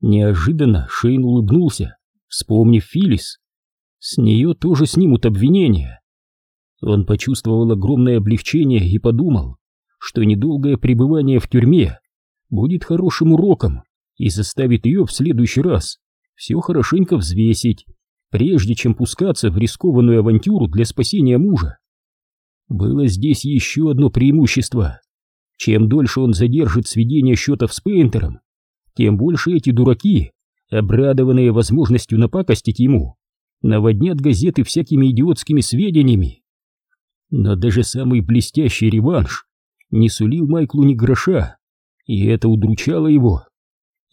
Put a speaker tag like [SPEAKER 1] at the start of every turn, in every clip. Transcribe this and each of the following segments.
[SPEAKER 1] Неожиданно Шейн улыбнулся, вспомнив Филис. С нее тоже снимут обвинения. Он почувствовал огромное облегчение и подумал, что недолгое пребывание в тюрьме будет хорошим уроком и заставит ее в следующий раз все хорошенько взвесить, прежде чем пускаться в рискованную авантюру для спасения мужа. Было здесь еще одно преимущество. Чем дольше он задержит сведение счетов с Пейнтером, тем больше эти дураки, обрадованные возможностью напакостить ему, наводнят газеты всякими идиотскими сведениями. Но даже самый блестящий реванш не сулил Майклу ни гроша, и это удручало его.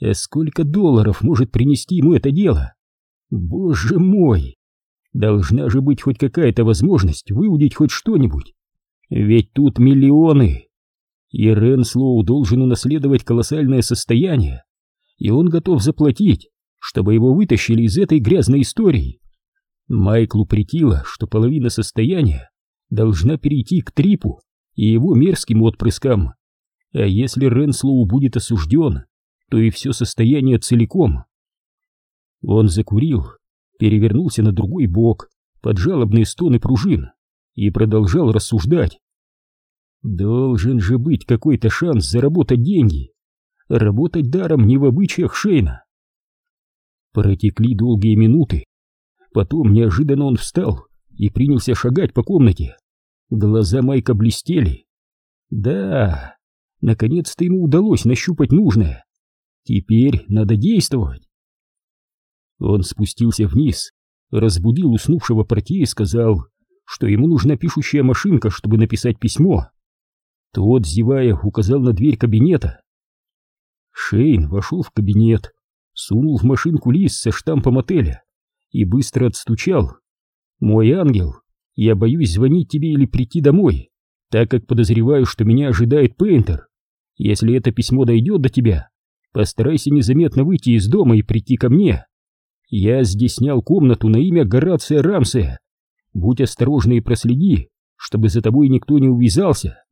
[SPEAKER 1] А сколько долларов может принести ему это дело? Боже мой! Должна же быть хоть какая-то возможность выудить хоть что-нибудь. Ведь тут миллионы. И Ренслоу должен унаследовать колоссальное состояние, и он готов заплатить, чтобы его вытащили из этой грязной истории. Майклу притило, что половина состояния должна перейти к Трипу и его мерзким отпрыскам. А если Ренслоу будет осужден, то и все состояние целиком. Он закурил, перевернулся на другой бок под жалобные стоны пружин и продолжал рассуждать. Должен же быть какой-то шанс заработать деньги. Работать даром не в обычаях Шейна. Протекли долгие минуты. Потом неожиданно он встал и принялся шагать по комнате. Глаза Майка блестели. Да, наконец-то ему удалось нащупать нужное. Теперь надо действовать. Он спустился вниз, разбудил уснувшего портье и сказал, что ему нужна пишущая машинка, чтобы написать письмо. Тот, зевая, указал на дверь кабинета. Шейн вошел в кабинет, сунул в машинку лист со штампом отеля и быстро отстучал. «Мой ангел, я боюсь звонить тебе или прийти домой, так как подозреваю, что меня ожидает Пейнтер. Если это письмо дойдет до тебя, постарайся незаметно выйти из дома и прийти ко мне. Я здесь снял комнату на имя Горация Рамсея. Будь осторожна и проследи, чтобы за тобой никто не увязался.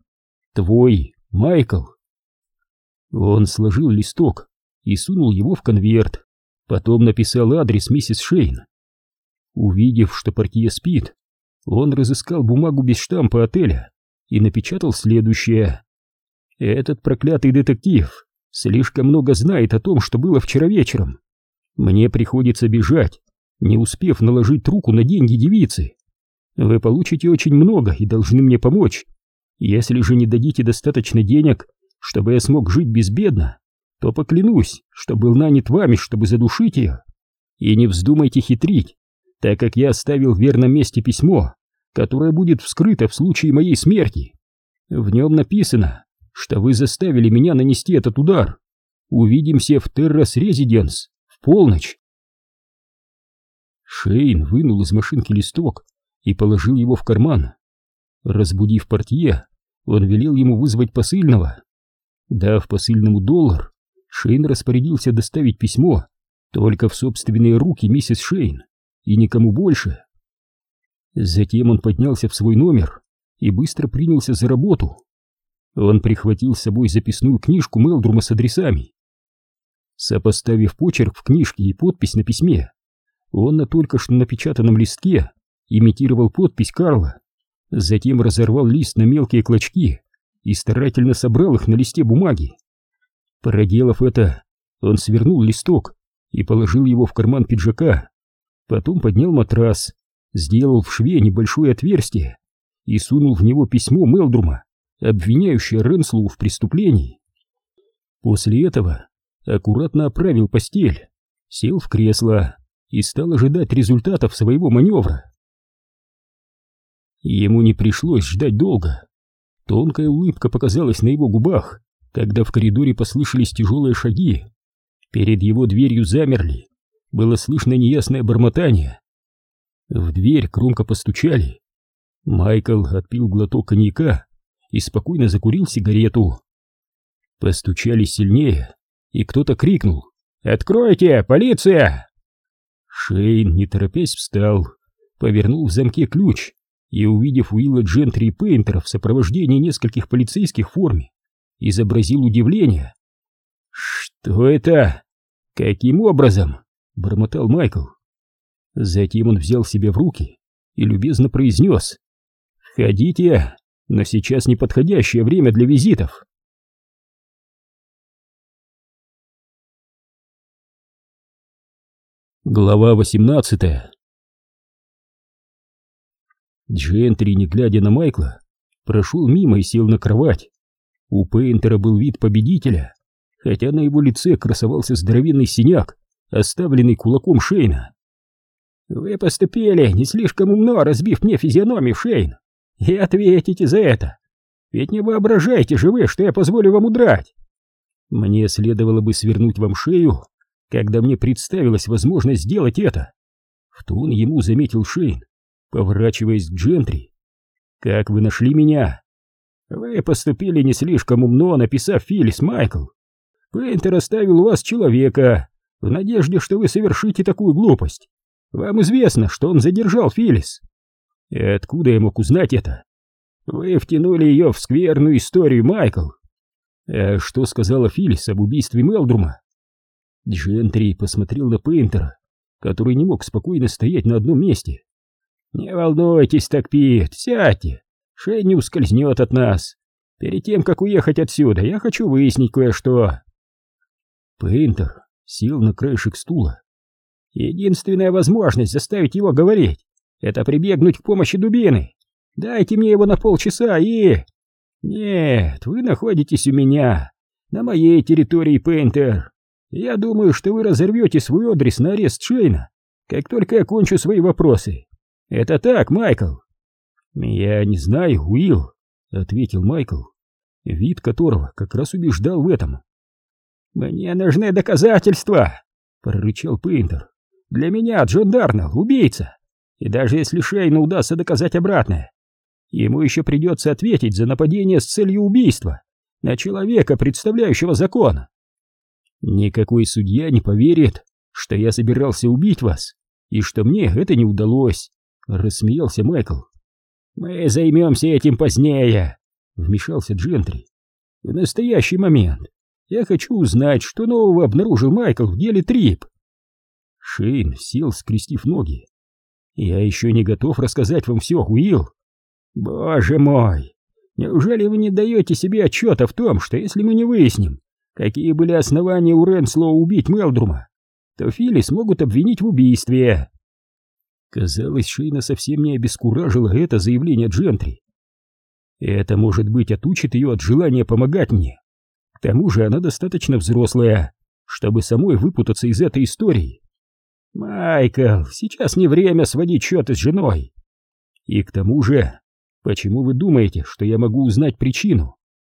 [SPEAKER 1] Твой Майкл. Он сложил листок и сунул его в конверт. Потом написал адрес миссис Шейн. Увидев, что портье спит, он разыскал бумагу без штампа отеля и напечатал следующее. «Этот проклятый детектив слишком много знает о том, что было вчера вечером. Мне приходится бежать, не успев наложить руку на деньги девицы. Вы получите очень много и должны мне помочь. Если же не дадите достаточно денег, чтобы я смог жить безбедно, то поклянусь, что был нанят вами, чтобы задушить ее. И не вздумайте хитрить, так как я оставил в верном месте письмо, которое будет вскрыто в случае моей смерти. В нем написано, что вы заставили меня нанести этот удар. Увидимся в Террас Резиденс в полночь. Шейн вынул из машинки листок и положил его в карман. Разбудив портье, он велел ему вызвать посыльного. Дав посыльному доллар, Шейн распорядился доставить письмо только в собственные руки миссис Шейн и никому больше. Затем он поднялся в свой номер и быстро принялся за работу. Он прихватил с собой записную книжку Мелдрума с адресами. Сопоставив почерк в книжке и подпись на письме, он на только что напечатанном листке имитировал подпись Карла, затем разорвал лист на мелкие клочки и старательно собрал их на листе бумаги. Проделав это, он свернул листок и положил его в карман пиджака, потом поднял матрас, сделал в шве небольшое отверстие и сунул в него письмо Мелдрума, обвиняющее Ренслоу в преступлении. После этого аккуратно оправил постель, сел в кресло и стал ожидать результатов своего маневра. Ему не пришлось ждать долго. Тонкая улыбка показалась на его губах, когда в коридоре послышались тяжелые шаги. Перед его дверью замерли. Было слышно неясное бормотание. В дверь громко постучали. Майкл отпил глоток коньяка и спокойно закурил сигарету. Постучали сильнее, и кто-то крикнул «Откройте, полиция!» Шейн, не торопясь, встал, повернул в замке ключ и, увидев Уилла Джентри Пейнтера в сопровождении нескольких полицейских в форме, изобразил удивление. «Что это?» «Каким образом?» — бормотал Майкл. Затем он взял себя в руки и любезно произнес. «Входите, но сейчас неподходящее время для визитов». Глава 18 Джентри, не глядя на Майкла, прошел мимо и сел на кровать. У Пейнтера был вид победителя, хотя на его лице красовался здоровенный синяк, оставленный кулаком Шейна. «Вы поступили не слишком умно, разбив мне физиономию, Шейн, и ответите за это. Ведь не воображайте же вы, что я позволю вам удрать. Мне следовало бы свернуть вам шею, когда мне представилась возможность сделать это. В тон ему заметил Шейн, поворачиваясь к Джентри. «Как вы нашли меня?» «Вы поступили не слишком умно, написав Филлис, Майкл. Пейнтер оставил у вас человека, в надежде, что вы совершите такую глупость. Вам известно, что он задержал Филлис. И откуда я мог узнать это? Вы втянули ее в скверную историю, Майкл. А что сказала Филлис об убийстве Мелдрума? Джентри посмотрел на Пейнтера, который не мог спокойно стоять на одном месте. «Не волнуйтесь так, Пит, сядьте. Шей не ускользнет от нас. Перед тем, как уехать отсюда, я хочу выяснить кое-что». Пейнтер сел на краешек стула. «Единственная возможность заставить его говорить — это прибегнуть к помощи дубины. Дайте мне его на полчаса и...» «Нет, вы находитесь у меня, на моей территории, Пейнтер. Я думаю, что вы разорвете свой адрес на арест Шейна, как только я кончу свои вопросы. Это так, Майкл?» «Я не знаю, Уилл», — ответил Майкл, вид которого как раз убеждал в этом. «Мне нужны доказательства!» — прорычал Пейнтер. «Для меня Джон Дарнелл — убийца, и даже если Шейну удастся доказать обратное, ему еще придется ответить за нападение с целью убийства на человека, представляющего закон. Никакой судья не поверит, что я собирался убить вас, и что мне это не удалось, — рассмеялся Майкл. «Мы займемся этим позднее», — вмешался Джентри. «В настоящий момент я хочу узнать, что нового обнаружил Майкл в деле Трип». Шейн сел, скрестив ноги. «Я еще не готов рассказать вам все, Уилл. Боже мой, неужели вы не даете себе отчета в том, что если мы не выясним, какие были основания у Ренслоу убить Мелдрума, то Филлис могут обвинить в убийстве. Казалось, Шейна совсем не обескуражило это заявление Джентри. Это, может быть, отучит ее от желания помогать мне. К тому же она достаточно взрослая, чтобы самой выпутаться из этой истории. Майкл, сейчас не время сводить счеты с женой. И к тому же, почему вы думаете, что я могу узнать причину,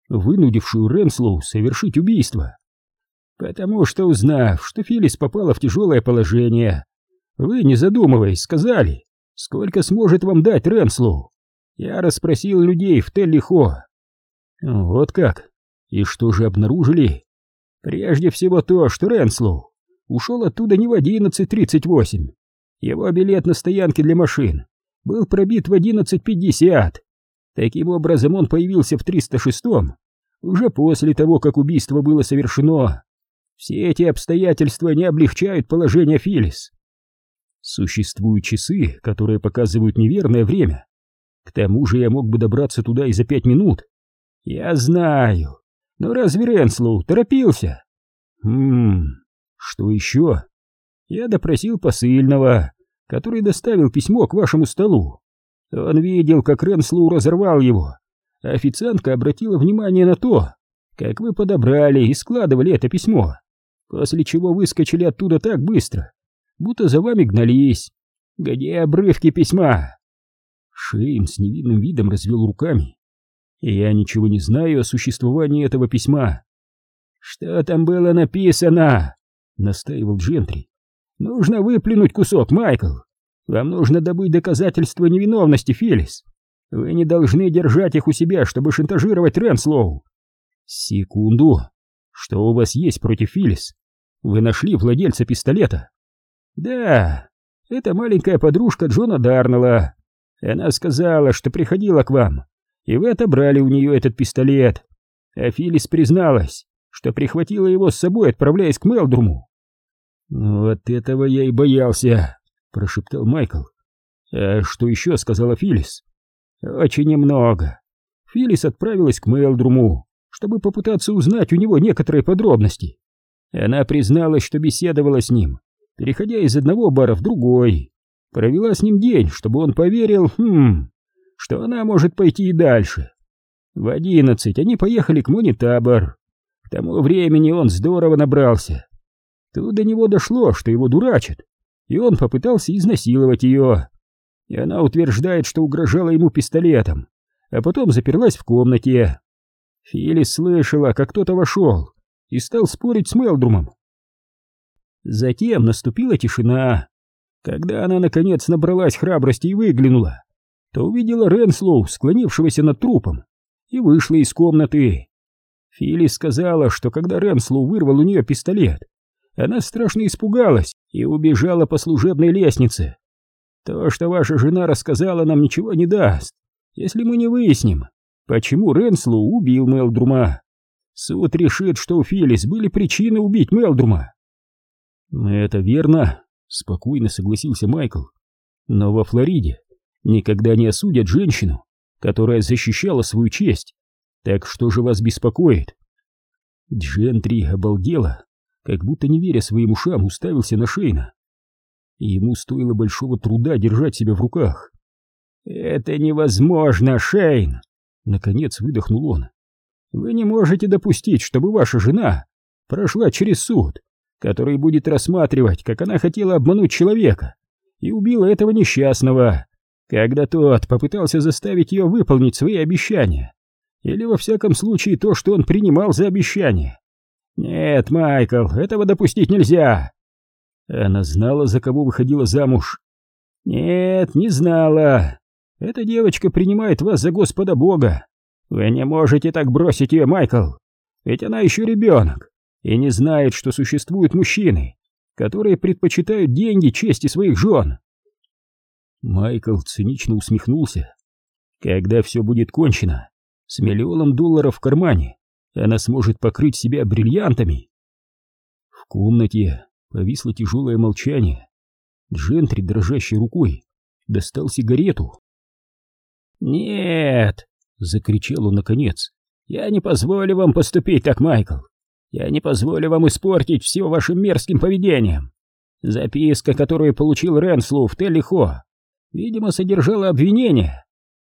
[SPEAKER 1] вынудившую Ренслоу совершить убийство. Потому что, узнав, что Филлис попала в тяжелое положение, вы, не задумываясь, сказали, сколько сможет вам дать Ренслоу. Я расспросил людей в Теллихо. Вот как? И что же обнаружили? Прежде всего то, что Ренслоу ушел оттуда не в 11.38. Его билет на стоянке для машин был пробит в 11.50. Таким образом, он появился в 306-м, уже после того, как убийство было совершено. Все эти обстоятельства не облегчают положение Филлис. Существуют часы, которые показывают неверное время. К тому же я мог бы добраться туда и за пять минут. Я знаю. Но разве Ренслоу торопился? Хм, что еще? Я допросил посыльного, который доставил письмо к вашему столу. Он видел, как Ренслоу разорвал его. Официантка обратила внимание на то, как вы подобрали и складывали это письмо, после чего выскочили оттуда так быстро, будто за вами гнались. Где обрывки письма? Шейн с невинным видом развел руками. Я ничего не знаю о существовании этого письма. Что там было написано? Настаивал Джентри. Нужно выплюнуть кусок, Майкл. Вам нужно добыть доказательства невиновности, Фелис. Вы не должны держать их у себя, чтобы шантажировать Ренслоу. Секунду. Что у вас есть против Филис? Вы нашли владельца пистолета? Да, это маленькая подружка Джона Дарнелла. Она сказала, что приходила к вам, и вы отобрали у нее этот пистолет. А Филис призналась, что прихватила его с собой, отправляясь к Мелдруму. «Вот этого я и боялся», — прошептал Майкл. «А что еще?» — сказала Филлис. «Очень немного. Филлис отправилась к Мелдруму, чтобы попытаться узнать у него некоторые подробности. Она призналась, что беседовала с ним, переходя из одного бара в другой. Провела с ним день, чтобы он поверил, хм, что она может пойти и дальше. В одиннадцать они поехали к Монитабор. К тому времени он здорово набрался. Тут до него дошло, что его дурачат, и он попытался изнасиловать ее. И она утверждает, что угрожала ему пистолетом, а потом заперлась в комнате. Филис слышала, как кто-то вошел, и стал спорить с Мелдрумом. Затем наступила тишина. Когда она, наконец, набралась храбрости и выглянула, то увидела Ренслоу, склонившегося над трупом, и вышла из комнаты. Филис сказала, что когда Ренслоу вырвал у нее пистолет, она страшно испугалась и убежала по служебной лестнице. То, что ваша жена рассказала, нам ничего не даст, если мы не выясним, почему Ренслоу убил Мелдрума. Суд решит, что у Филис были причины убить Мелдрума. Это верно, спокойно согласился Майкл. Но во Флориде никогда не осудят женщину, которая защищала свою честь. Так что же вас беспокоит? Джентри обалдела, как будто не веря своим ушам, уставился на Шейна. Ему стоило большого труда держать себя в руках. «Это невозможно, Шейн!» Наконец выдохнул он. «Вы не можете допустить, чтобы ваша жена прошла через суд, который будет рассматривать, как она хотела обмануть человека и убила этого несчастного, когда тот попытался заставить ее выполнить свои обещания, или во всяком случае то, что он принимал за обещание. Нет, Майкл, этого допустить нельзя. Она знала, за кого выходила замуж. Нет, не знала. Эта девочка принимает вас за Господа Бога. Вы не можете так бросить ее, Майкл. Ведь она еще ребенок и не знает, что существуют мужчины, которые предпочитают деньги чести своих жен. Майкл цинично усмехнулся. Когда все будет кончено, с миллионом долларов в кармане, она сможет покрыть себя бриллиантами. В комнате повисло тяжелое молчание. Джентри, дрожащей рукой, достал сигарету. «Нет!» — закричал он наконец. «Я не позволю вам поступить так, Майкл! Я не позволю вам испортить все вашим мерзким поведением! Записка, которую получил Ренслу в Теллихо, видимо, содержала обвинение.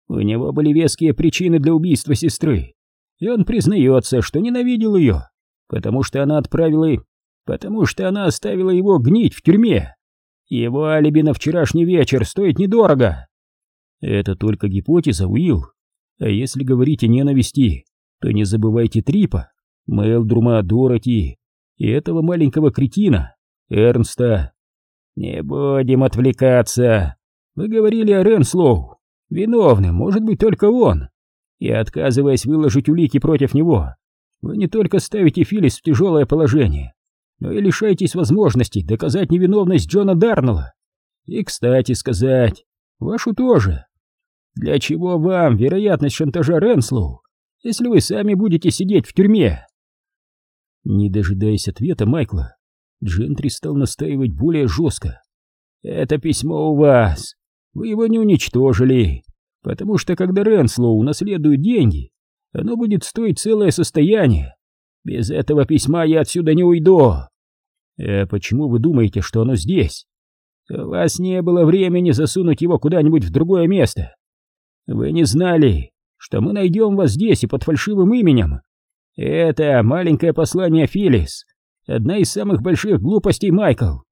[SPEAKER 1] У него были веские причины для убийства сестры, и он признается, что ненавидел ее, потому что она отправила... потому что она оставила его гнить в тюрьме. Его алиби на вчерашний вечер стоит недорого. Это только гипотеза, Уилл. А если говорить о ненависти, то не забывайте Трипа, Мелдрума, Дороти и этого маленького кретина, Эрнста. Не будем отвлекаться. Вы говорили о Ренслоу. Виновным может быть только он. И отказываясь выложить улики против него, вы не только ставите Филлис в тяжелое положение, но и лишаетесь возможности доказать невиновность Джона Дарнелла. И, кстати сказать, вашу тоже. Для чего вам вероятность шантажа Ренслоу, если вы сами будете сидеть в тюрьме? Не дожидаясь ответа Майкла, Джентри стал настаивать более жестко. «Это письмо у вас. Вы его не уничтожили, потому что когда Ренслоу унаследует деньги, оно будет стоить целое состояние. Без этого письма я отсюда не уйду. А почему вы думаете, что оно здесь? У вас не было времени засунуть его куда-нибудь в другое место. Вы не знали, что мы найдем вас здесь и под фальшивым именем. Это маленькое послание Филис. Одна из самых больших глупостей, Майкл.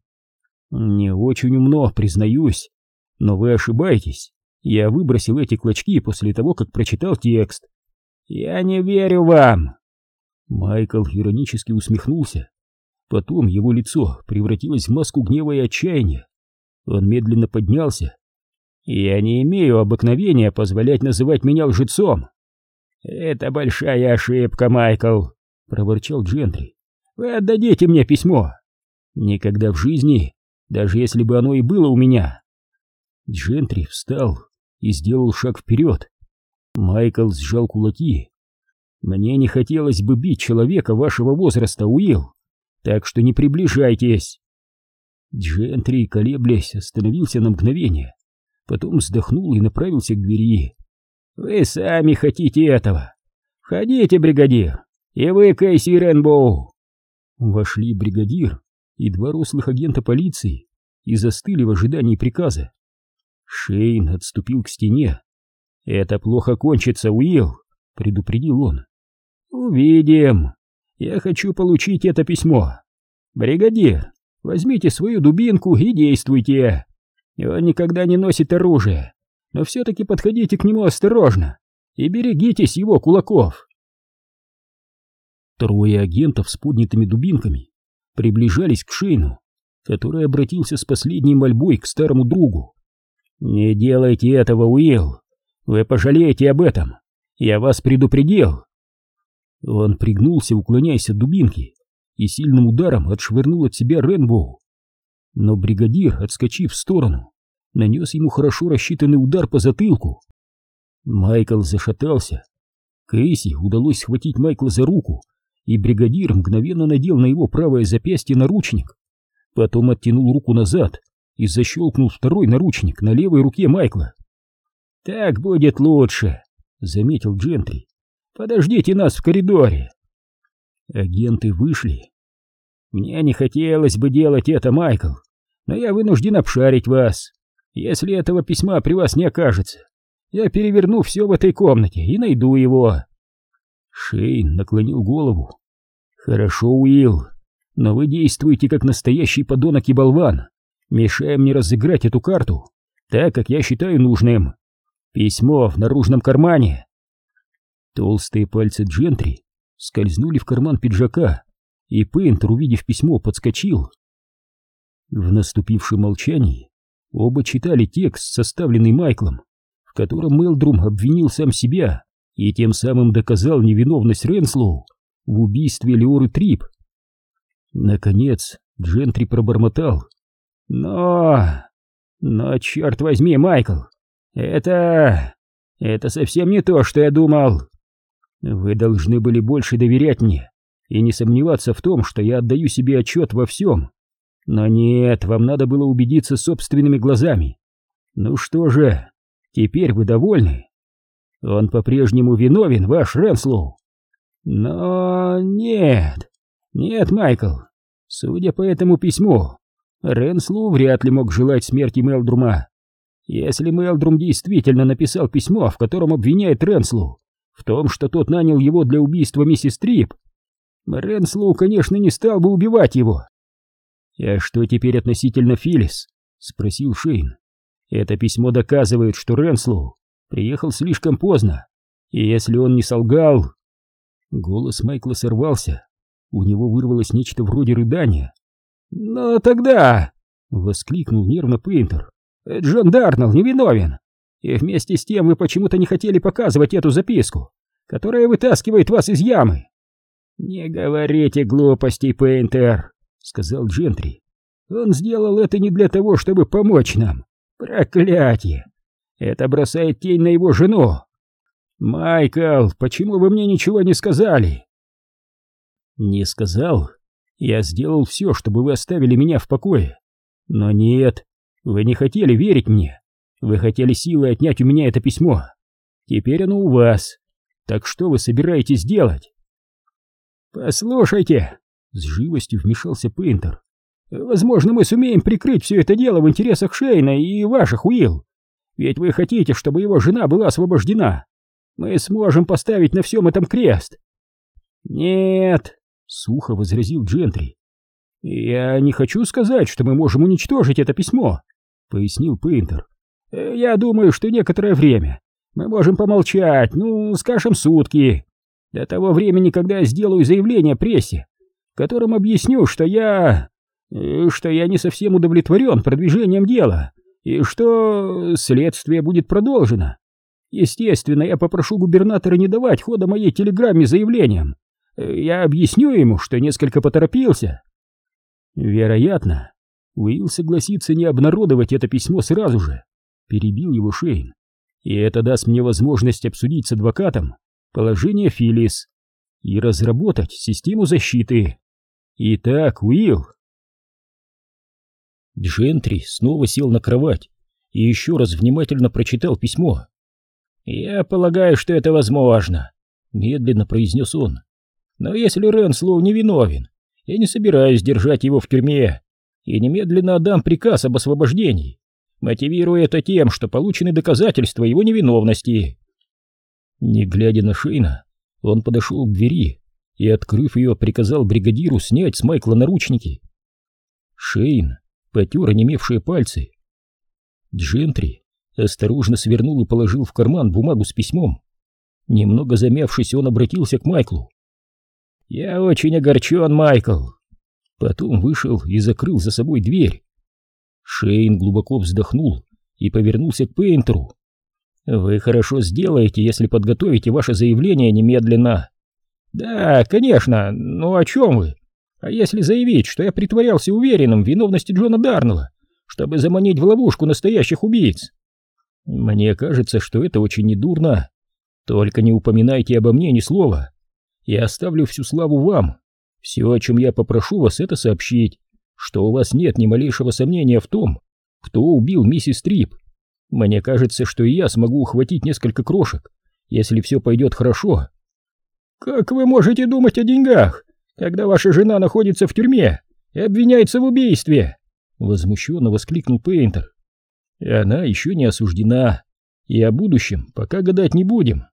[SPEAKER 1] Не очень умно, признаюсь. Но вы ошибаетесь. Я выбросил эти клочки после того, как прочитал текст. Я не верю вам. Майкл иронически усмехнулся. Потом его лицо превратилось в маску гнева и отчаяния. Он медленно поднялся. Я не имею обыкновения позволять называть меня лжецом. Это большая ошибка, Майкл, проворчал Джентри. Вы отдадите мне письмо. Никогда в жизни, даже если бы оно и было у меня. Джентри встал и сделал шаг вперед. Майкл сжал кулаки. «Мне не хотелось бы бить человека вашего возраста, Уилл, так что не приближайтесь. Джентри, колеблясь, остановился на мгновение, потом вздохнул и направился к двери. «Вы сами хотите этого! Входите, бригадир! И вы, Кейси Ренбоу!» Вошли бригадир и два рослых агента полиции и застыли в ожидании приказа. Шейн отступил к стене. «Это плохо кончится, Уилл!» — предупредил он. «Увидим. Я хочу получить это письмо. Бригадир, возьмите свою дубинку и действуйте. Он никогда не носит оружие, но все-таки подходите к нему осторожно и берегитесь его кулаков». Трое агентов с поднятыми дубинками приближались к Шейну, который обратился с последней мольбой к старому другу. «Не делайте этого, Уилл! Вы пожалеете об этом! Я вас предупредил!» Он пригнулся, уклоняясь от дубинки, и сильным ударом отшвырнул от себя Ренбоу. Но бригадир, отскочив в сторону, нанес ему хорошо рассчитанный удар по затылку. Майкл зашатался. Кейси удалось схватить Майкла за руку, и бригадир мгновенно надел на его правое запястье наручник. Потом оттянул руку назад и защелкнул второй наручник на левой руке Майкла. «Так будет лучше», — заметил Джентри. «Подождите нас в коридоре». Агенты вышли. «Мне не хотелось бы делать это, Майкл, но я вынужден обшарить вас. Если этого письма при вас не окажется, я переверну все в этой комнате и найду его». Шейн наклонил голову. «Хорошо, Уилл, но вы действуете как настоящий подонок и болван, мешая мне разыграть эту карту так, как я считаю нужным. Письмо в наружном кармане». Толстые пальцы Джентри скользнули в карман пиджака, и Пейнтер, увидев письмо, подскочил. В наступившем молчании оба читали текст, составленный Майклом, в котором Мелдрум обвинил сам себя и тем самым доказал невиновность Ренслоу в убийстве Леоры Трип. Наконец Джентри пробормотал. «Но... но, черт возьми, Майкл, это... это совсем не то, что я думал. Вы должны были больше доверять мне и не сомневаться в том, что я отдаю себе отчет во всем. Но нет, вам надо было убедиться собственными глазами. Ну что же, теперь вы довольны?» Он по-прежнему виновен, ваш Ренслоу. Но нет, нет, Майкл. Судя по этому письму, Ренслоу вряд ли мог желать смерти Мелдрума. Если Мелдрум действительно написал письмо, в котором обвиняет Ренслоу в том, что тот нанял его для убийства миссис Трип, Ренслоу, конечно, не стал бы убивать его. «А что теперь относительно Филлис?» — спросил Шейн. «Это письмо доказывает, что Ренслоу приехал слишком поздно, и если он не солгал... Голос Майкла сорвался, у него вырвалось нечто вроде рыдания. «Но тогда...» — воскликнул нервно Пейнтер. «Джон Дарнелл невиновен, и вместе с тем вы почему-то не хотели показывать эту записку, которая вытаскивает вас из ямы». «Не говорите глупостей, Пейнтер», — сказал Джентри. «Он сделал это не для того, чтобы помочь нам. Проклятие! Это бросает тень на его жену. Майкл, почему вы мне ничего не сказали? Не сказал. Я сделал все, чтобы вы оставили меня в покое. Но нет, вы не хотели верить мне. Вы хотели силой отнять у меня это письмо. Теперь оно у вас. Так что вы собираетесь делать? Послушайте, с живостью вмешался Пейнтер. Возможно, мы сумеем прикрыть все это дело в интересах Шейна и ваших, Уилл. Ведь вы хотите, чтобы его жена была освобождена. Мы сможем поставить на всем этом крест. Нет, сухо возразил Джентри. Я не хочу сказать, что мы можем уничтожить это письмо, пояснил Пейнтер. Я думаю, что некоторое время мы можем помолчать, ну, скажем, сутки. До того времени, когда я сделаю заявление прессе, в котором объясню, что я... Э, что я не совсем удовлетворен продвижением дела и что следствие будет продолжено. Естественно, я попрошу губернатора не давать хода моей телеграмме заявлением. Я объясню ему, что несколько поторопился. Вероятно, Уилл согласится не обнародовать это письмо сразу же, перебил его Шейн. И это даст мне возможность обсудить с адвокатом положение Филлис и разработать систему защиты. Итак, Уилл, Джентри снова сел на кровать и еще раз внимательно прочитал письмо. «Я полагаю, что это возможно», — медленно произнес он. «Но если Ренслоу невиновен, я не собираюсь держать его в тюрьме и немедленно отдам приказ об освобождении, мотивируя это тем, что получены доказательства его невиновности». Не глядя на Шейна, он подошел к двери и, открыв ее, приказал бригадиру снять с Майкла наручники. Шейн потер онемевшие пальцы. Джентри осторожно свернул и положил в карман бумагу с письмом. Немного замявшись, он обратился к Майклу. «Я очень огорчен, Майкл!» Потом вышел и закрыл за собой дверь. Шейн глубоко вздохнул и повернулся к Пейнтеру. «Вы хорошо сделаете, если подготовите ваше заявление немедленно». «Да, конечно, но о чем вы? А если заявить, что я притворялся уверенным в виновности Джона Дарнелла, чтобы заманить в ловушку настоящих убийц?» «Мне кажется, что это очень недурно. Только не упоминайте обо мне ни слова. Я оставлю всю славу вам. Все, о чем я попрошу вас, это сообщить, что у вас нет ни малейшего сомнения в том, кто убил миссис Трип. Мне кажется, что и я смогу ухватить несколько крошек, если все пойдет хорошо. Как вы можете думать о деньгах, когда ваша жена находится в тюрьме и обвиняется в убийстве? Возмущенно воскликнул Пейнтер. Она еще не осуждена, и о будущем пока гадать не будем.